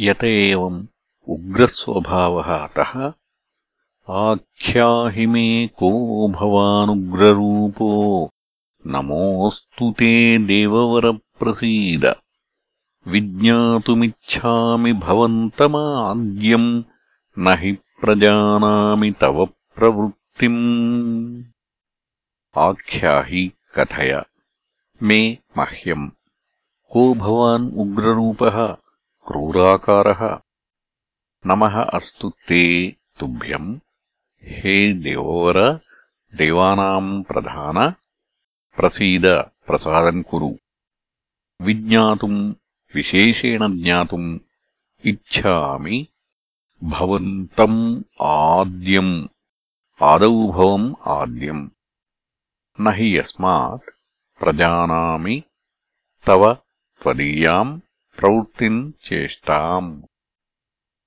यत एवम् उग्रस्वभावः अतः आख्याहि मे को भवानुग्ररूपो नमोऽस्तु ते देववरप्रसीद। विज्ञातुमिच्छामि भवन्तमाद्यम् न हि प्रजानामि तव प्रवृत्तिम्। आख्याहि कथय। मे मह्यम्। को भवान् उग्ररूपः क्रूराकारः नमः अस्तु ते तुभ्यम् हे देवोवर देवानाम् प्रधान प्रसीद प्रसादम् कुरु विज्ञातुम् विशेषेण ज्ञातुम् इच्छामि भवन्तम् आद्यम् आदौ भवम् आद्यम् न हि यस्मात् प्रजानामि तव त्वदीयाम् प्रवृत्तिम् चेष्टाम्